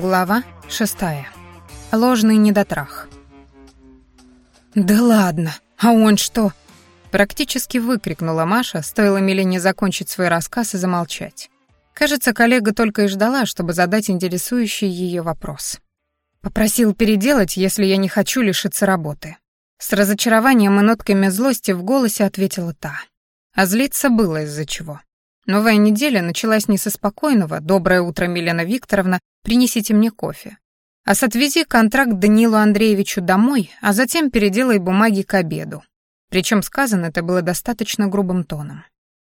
Глава шестая. Ложный недотрах. «Да ладно, а он что?» Практически выкрикнула Маша, стоило Милене закончить свой рассказ и замолчать. Кажется, коллега только и ждала, чтобы задать интересующий ее вопрос. Попросил переделать, если я не хочу лишиться работы. С разочарованием и нотками злости в голосе ответила та. А злиться было из-за чего. Новая неделя началась не со спокойного «Доброе утро, Милена Викторовна, принесите мне кофе», а с «Отвези контракт Данилу Андреевичу домой, а затем переделай бумаги к обеду». Причем сказано это было достаточно грубым тоном.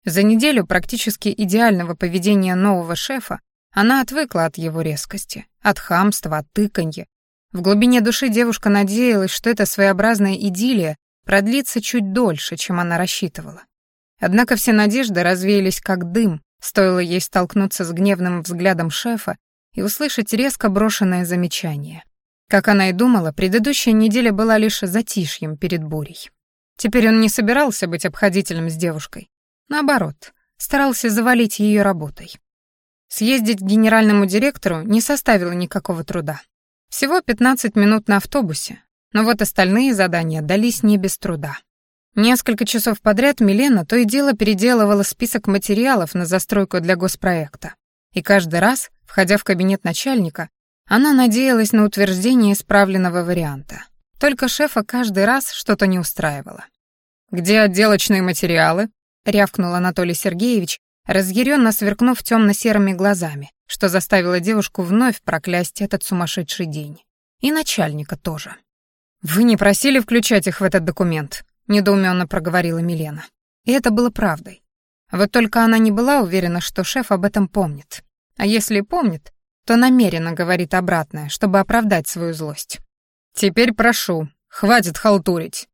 За неделю практически идеального поведения нового шефа она отвыкла от его резкости, от хамства, от тыканья. В глубине души девушка надеялась, что эта своеобразная идиллия продлится чуть дольше, чем она рассчитывала. Однако все надежды развеялись как дым, стоило ей столкнуться с гневным взглядом шефа и услышать резко брошенное замечание. Как она и думала, предыдущая неделя была лишь затишьем перед бурей. Теперь он не собирался быть обходительным с девушкой. Наоборот, старался завалить ее работой. Съездить к генеральному директору не составило никакого труда. Всего 15 минут на автобусе, но вот остальные задания дались не без труда. Несколько часов подряд Милена то и дело переделывала список материалов на застройку для госпроекта. И каждый раз, входя в кабинет начальника, она надеялась на утверждение исправленного варианта. Только шефа каждый раз что-то не устраивало. «Где отделочные материалы?» — рявкнул Анатолий Сергеевич, разъяренно сверкнув темно-серыми глазами, что заставило девушку вновь проклясть этот сумасшедший день. И начальника тоже. «Вы не просили включать их в этот документ?» Недоуменно проговорила Милена. И это было правдой. Вот только она не была уверена, что шеф об этом помнит. А если помнит, то намеренно говорит обратное, чтобы оправдать свою злость. «Теперь прошу, хватит халтурить».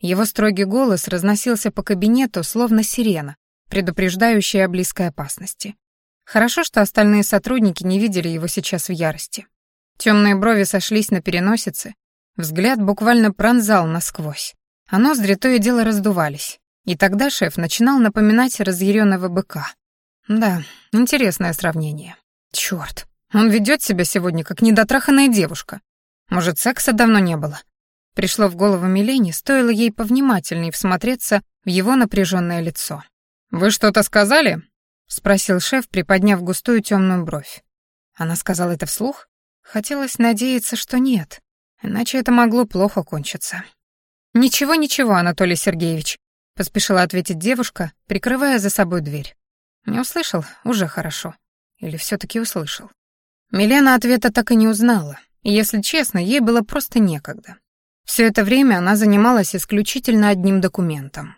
Его строгий голос разносился по кабинету, словно сирена, предупреждающая о близкой опасности. Хорошо, что остальные сотрудники не видели его сейчас в ярости. Темные брови сошлись на переносице, взгляд буквально пронзал насквозь а ноздри то и дело раздувались. И тогда шеф начинал напоминать разъяренного быка. Да, интересное сравнение. Черт, он ведет себя сегодня как недотраханная девушка. Может, секса давно не было? Пришло в голову Милене, стоило ей повнимательней всмотреться в его напряженное лицо. «Вы что-то сказали?» — спросил шеф, приподняв густую темную бровь. Она сказала это вслух? Хотелось надеяться, что нет, иначе это могло плохо кончиться. «Ничего, ничего, Анатолий Сергеевич», — поспешила ответить девушка, прикрывая за собой дверь. «Не услышал? Уже хорошо. Или все таки услышал?» Милена ответа так и не узнала, и, если честно, ей было просто некогда. Все это время она занималась исключительно одним документом.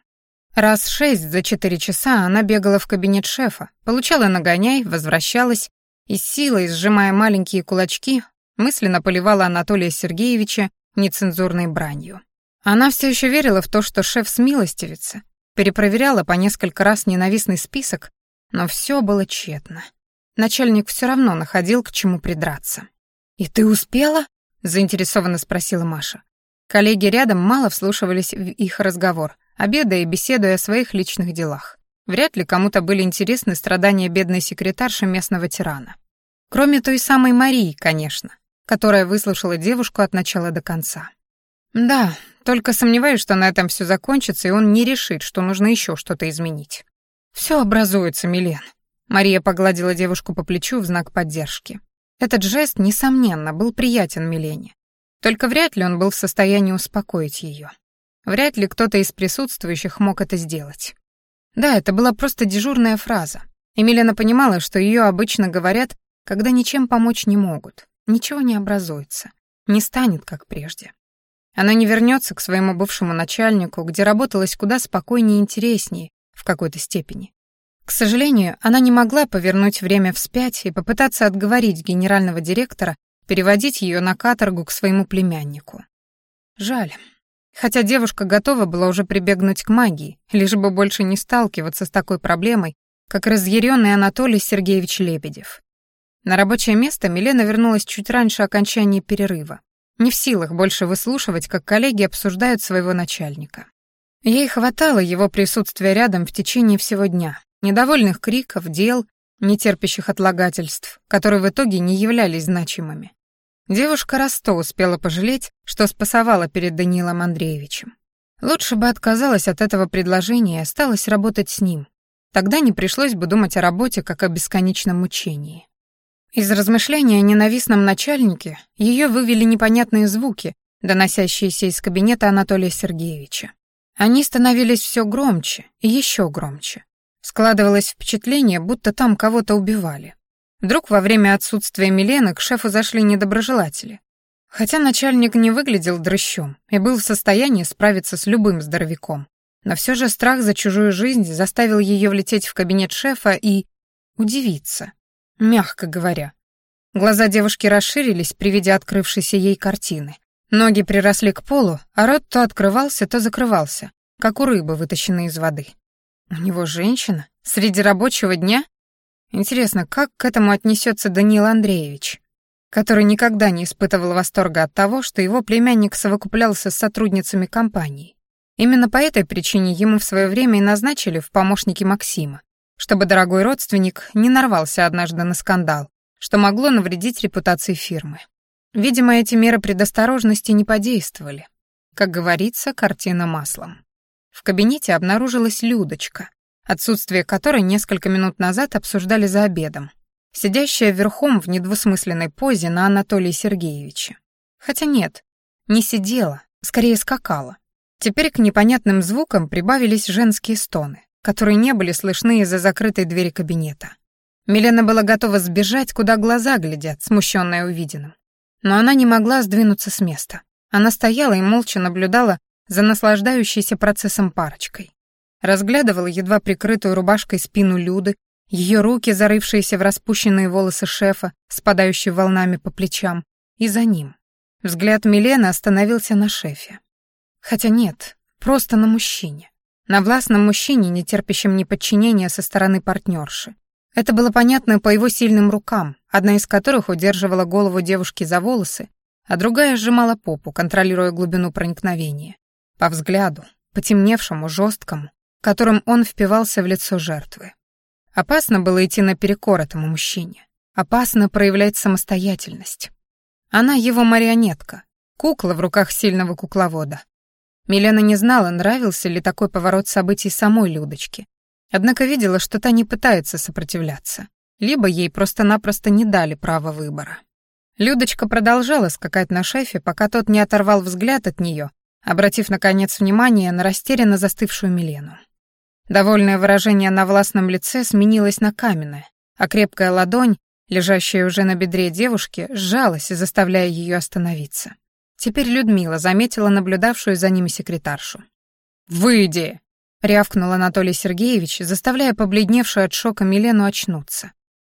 Раз шесть за четыре часа она бегала в кабинет шефа, получала нагоняй, возвращалась и с силой, сжимая маленькие кулачки, мысленно поливала Анатолия Сергеевича нецензурной бранью. Она все еще верила в то, что шеф смилостивится, перепроверяла по несколько раз ненавистный список, но все было тщетно. Начальник все равно находил к чему придраться. «И ты успела?» — заинтересованно спросила Маша. Коллеги рядом мало вслушивались в их разговор, обедая и беседуя о своих личных делах. Вряд ли кому-то были интересны страдания бедной секретарши местного тирана. Кроме той самой Марии, конечно, которая выслушала девушку от начала до конца. Да, только сомневаюсь, что на этом все закончится, и он не решит, что нужно еще что-то изменить. Все образуется, Милен. Мария погладила девушку по плечу в знак поддержки. Этот жест, несомненно, был приятен Милене. Только вряд ли он был в состоянии успокоить ее. Вряд ли кто-то из присутствующих мог это сделать. Да, это была просто дежурная фраза. И Милена понимала, что ее обычно говорят, когда ничем помочь не могут. Ничего не образуется. Не станет, как прежде. Она не вернется к своему бывшему начальнику, где работалось куда спокойнее и интереснее в какой-то степени. К сожалению, она не могла повернуть время вспять и попытаться отговорить генерального директора переводить ее на каторгу к своему племяннику. Жаль. Хотя девушка готова была уже прибегнуть к магии, лишь бы больше не сталкиваться с такой проблемой, как разъяренный Анатолий Сергеевич Лебедев. На рабочее место Милена вернулась чуть раньше окончания перерыва, не в силах больше выслушивать, как коллеги обсуждают своего начальника. Ей хватало его присутствия рядом в течение всего дня, недовольных криков, дел, не терпящих отлагательств, которые в итоге не являлись значимыми. Девушка раз успела пожалеть, что спасовала перед Даниилом Андреевичем. Лучше бы отказалась от этого предложения и осталась работать с ним. Тогда не пришлось бы думать о работе как о бесконечном мучении. Из размышления о ненавистном начальнике ее вывели непонятные звуки, доносящиеся из кабинета Анатолия Сергеевича. Они становились все громче и еще громче. Складывалось впечатление, будто там кого-то убивали. Вдруг во время отсутствия Милены к шефу зашли недоброжелатели. Хотя начальник не выглядел дрыщом и был в состоянии справиться с любым здоровяком. Но все же страх за чужую жизнь заставил ее влететь в кабинет шефа и... удивиться. Мягко говоря. Глаза девушки расширились при виде открывшейся ей картины. Ноги приросли к полу, а рот то открывался, то закрывался, как у рыбы, вытащенной из воды. У него женщина? Среди рабочего дня? Интересно, как к этому отнесется Даниил Андреевич, который никогда не испытывал восторга от того, что его племянник совокуплялся с сотрудницами компании. Именно по этой причине ему в свое время и назначили в помощники Максима, чтобы дорогой родственник не нарвался однажды на скандал, что могло навредить репутации фирмы. Видимо, эти меры предосторожности не подействовали. Как говорится, картина маслом. В кабинете обнаружилась Людочка, отсутствие которой несколько минут назад обсуждали за обедом, сидящая верхом в недвусмысленной позе на Анатолии Сергеевиче. Хотя нет, не сидела, скорее скакала. Теперь к непонятным звукам прибавились женские стоны, которые не были слышны из-за закрытой двери кабинета. Милена была готова сбежать, куда глаза глядят, смущенная увиденным. Но она не могла сдвинуться с места. Она стояла и молча наблюдала за наслаждающейся процессом парочкой разглядывала едва прикрытую рубашкой спину Люды, ее руки, зарывшиеся в распущенные волосы шефа, спадающие волнами по плечам, и за ним. Взгляд Милены остановился на шефе. Хотя нет, просто на мужчине. На властном мужчине, не терпящем ни подчинения со стороны партнерши. Это было понятно по его сильным рукам, одна из которых удерживала голову девушки за волосы, а другая сжимала попу, контролируя глубину проникновения. По взгляду, потемневшему, жесткому, которым он впивался в лицо жертвы. Опасно было идти наперекор этому мужчине. Опасно проявлять самостоятельность. Она его марионетка, кукла в руках сильного кукловода. Милена не знала, нравился ли такой поворот событий самой Людочке. Однако видела, что та не пытается сопротивляться. Либо ей просто-напросто не дали права выбора. Людочка продолжала скакать на шефе, пока тот не оторвал взгляд от нее, обратив, наконец, внимание на растерянно застывшую Милену. Довольное выражение на властном лице сменилось на каменное, а крепкая ладонь, лежащая уже на бедре девушки, сжалась, заставляя ее остановиться. Теперь Людмила заметила наблюдавшую за ними секретаршу. «Выйди!» — рявкнул Анатолий Сергеевич, заставляя побледневшую от шока Милену очнуться.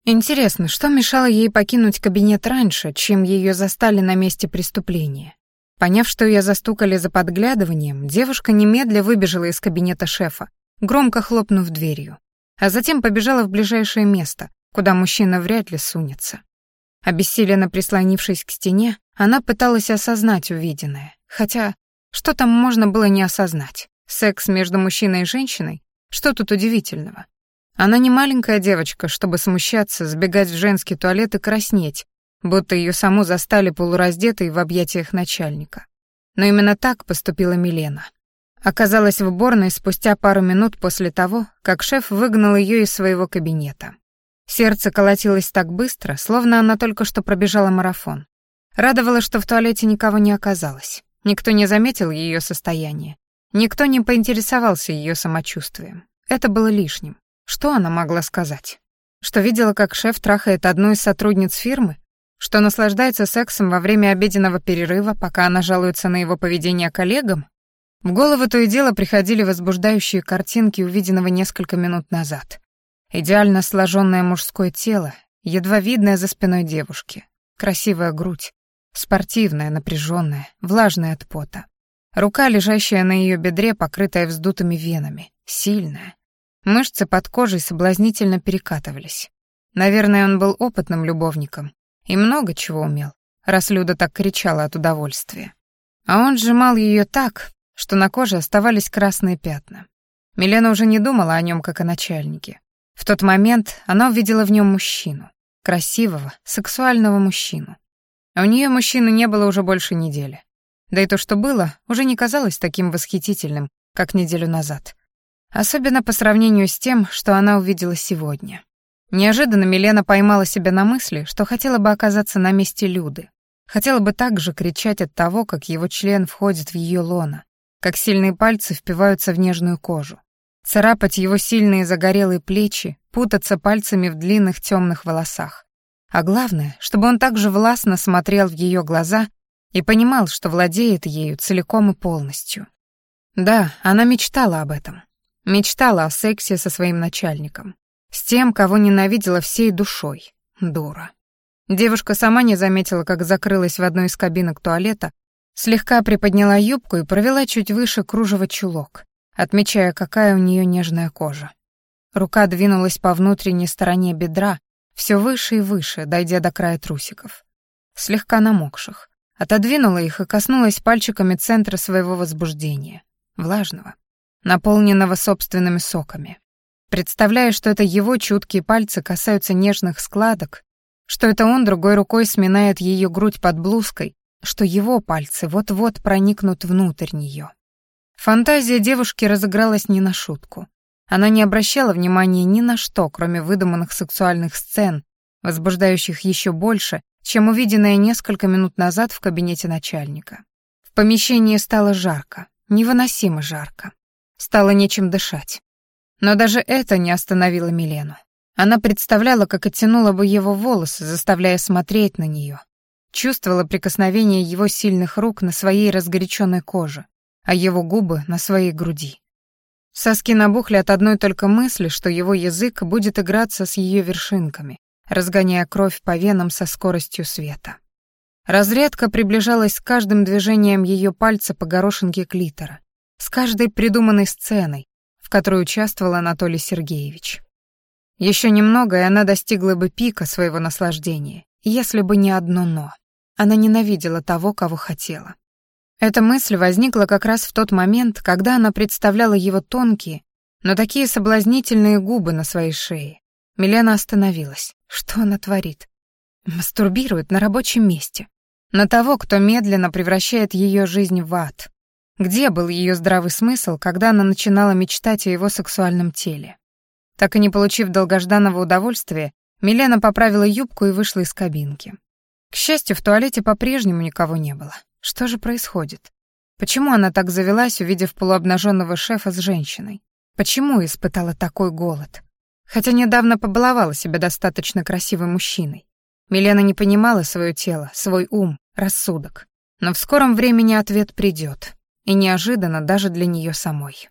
Интересно, что мешало ей покинуть кабинет раньше, чем ее застали на месте преступления? Поняв, что ее застукали за подглядыванием, девушка немедля выбежала из кабинета шефа, громко хлопнув дверью, а затем побежала в ближайшее место, куда мужчина вряд ли сунется. Обессиленно прислонившись к стене, она пыталась осознать увиденное, хотя что там можно было не осознать? Секс между мужчиной и женщиной? Что тут удивительного? Она не маленькая девочка, чтобы смущаться, сбегать в женский туалет и краснеть, будто ее саму застали полураздетой в объятиях начальника. Но именно так поступила Милена. Оказалась в уборной спустя пару минут после того, как шеф выгнал ее из своего кабинета. Сердце колотилось так быстро, словно она только что пробежала марафон. Радовало, что в туалете никого не оказалось. Никто не заметил ее состояние. Никто не поинтересовался ее самочувствием. Это было лишним. Что она могла сказать? Что видела, как шеф трахает одну из сотрудниц фирмы? Что наслаждается сексом во время обеденного перерыва, пока она жалуется на его поведение коллегам? В голову то и дело приходили возбуждающие картинки увиденного несколько минут назад. Идеально сложенное мужское тело, едва видное за спиной девушки, красивая грудь, спортивная, напряженная, влажная от пота. Рука, лежащая на ее бедре, покрытая вздутыми венами, сильная. Мышцы под кожей соблазнительно перекатывались. Наверное, он был опытным любовником и много чего умел, раз Люда так кричала от удовольствия. А он сжимал ее так, что на коже оставались красные пятна. Милена уже не думала о нем как о начальнике. В тот момент она увидела в нем мужчину. Красивого, сексуального мужчину. А у нее мужчины не было уже больше недели. Да и то, что было, уже не казалось таким восхитительным, как неделю назад. Особенно по сравнению с тем, что она увидела сегодня. Неожиданно Милена поймала себя на мысли, что хотела бы оказаться на месте Люды. Хотела бы так же кричать от того, как его член входит в ее лоно, как сильные пальцы впиваются в нежную кожу. Царапать его сильные загорелые плечи, путаться пальцами в длинных темных волосах. А главное, чтобы он также властно смотрел в ее глаза и понимал, что владеет ею целиком и полностью. Да, она мечтала об этом. Мечтала о сексе со своим начальником. С тем, кого ненавидела всей душой. Дура. Девушка сама не заметила, как закрылась в одной из кабинок туалета, слегка приподняла юбку и провела чуть выше кружева чулок, отмечая, какая у нее нежная кожа. Рука двинулась по внутренней стороне бедра, все выше и выше, дойдя до края трусиков. Слегка намокших. Отодвинула их и коснулась пальчиками центра своего возбуждения. Влажного. Наполненного собственными соками. Представляя, что это его чуткие пальцы касаются нежных складок, что это он другой рукой сминает ее грудь под блузкой, что его пальцы вот-вот проникнут внутрь нее. Фантазия девушки разыгралась не на шутку. Она не обращала внимания ни на что, кроме выдуманных сексуальных сцен, возбуждающих еще больше, чем увиденное несколько минут назад в кабинете начальника. В помещении стало жарко, невыносимо жарко. Стало нечем дышать. Но даже это не остановило Милену. Она представляла, как оттянула бы его волосы, заставляя смотреть на нее. Чувствовала прикосновение его сильных рук на своей разгоряченной коже, а его губы на своей груди. Соски набухли от одной только мысли, что его язык будет играться с ее вершинками, разгоняя кровь по венам со скоростью света. Разрядка приближалась с каждым движением ее пальца по горошинке клитора, с каждой придуманной сценой, в которой участвовал Анатолий Сергеевич. Еще немного, и она достигла бы пика своего наслаждения, если бы не одно «но». Она ненавидела того, кого хотела. Эта мысль возникла как раз в тот момент, когда она представляла его тонкие, но такие соблазнительные губы на своей шее. Милена остановилась. Что она творит? Мастурбирует на рабочем месте. На того, кто медленно превращает ее жизнь в ад. Где был ее здравый смысл, когда она начинала мечтать о его сексуальном теле? Так и не получив долгожданного удовольствия, Милена поправила юбку и вышла из кабинки. К счастью, в туалете по-прежнему никого не было. Что же происходит? Почему она так завелась, увидев полуобнаженного шефа с женщиной? Почему испытала такой голод? Хотя недавно побаловала себя достаточно красивым мужчиной. Милена не понимала свое тело, свой ум, рассудок. Но в скором времени ответ придет. И неожиданно даже для нее самой.